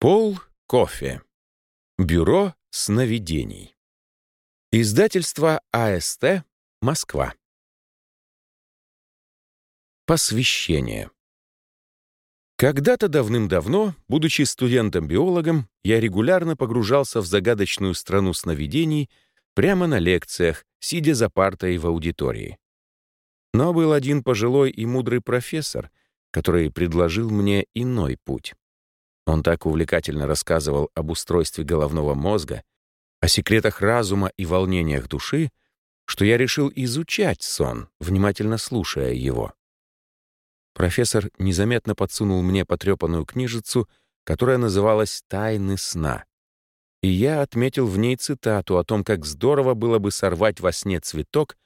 Пол кофе. Бюро сновидений. Издательство АСТ, Москва. Посвящение. Когда-то давным-давно, будучи студентом-биологом, я регулярно погружался в загадочную страну сновидений прямо на лекциях, сидя за партой в аудитории. Но был один пожилой и мудрый профессор, который предложил мне иной путь. Он так увлекательно рассказывал об устройстве головного мозга, о секретах разума и волнениях души, что я решил изучать сон, внимательно слушая его. Профессор незаметно подсунул мне потрепанную книжицу, которая называлась «Тайны сна». И я отметил в ней цитату о том, как здорово было бы сорвать во сне цветок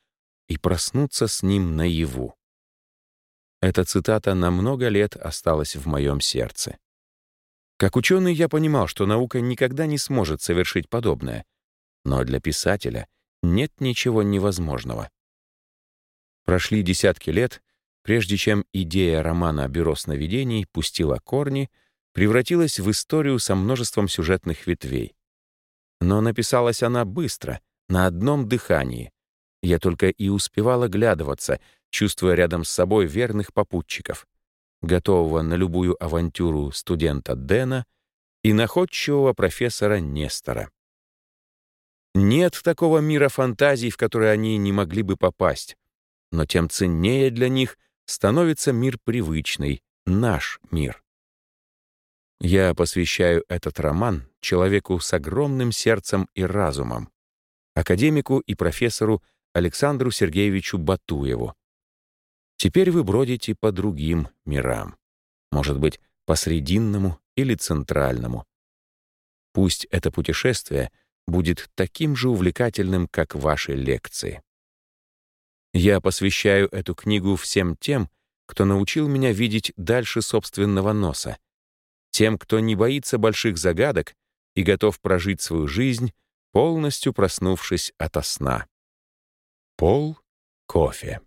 и проснуться с ним наяву. Эта цитата на много лет осталась в моем сердце. Как ученый я понимал, что наука никогда не сможет совершить подобное. Но для писателя нет ничего невозможного. Прошли десятки лет, прежде чем идея романа «Бюро сновидений» пустила корни, превратилась в историю со множеством сюжетных ветвей. Но написалась она быстро, на одном дыхании. Я только и успевал оглядываться, чувствуя рядом с собой верных попутчиков готового на любую авантюру студента Дэна и находчивого профессора Нестора. Нет такого мира фантазий, в который они не могли бы попасть, но тем ценнее для них становится мир привычный, наш мир. Я посвящаю этот роман человеку с огромным сердцем и разумом, академику и профессору Александру Сергеевичу Батуеву, Теперь вы бродите по другим мирам. Может быть, по срединному или центральному. Пусть это путешествие будет таким же увлекательным, как ваши лекции. Я посвящаю эту книгу всем тем, кто научил меня видеть дальше собственного носа, тем, кто не боится больших загадок и готов прожить свою жизнь, полностью проснувшись ото сна. Пол кофе.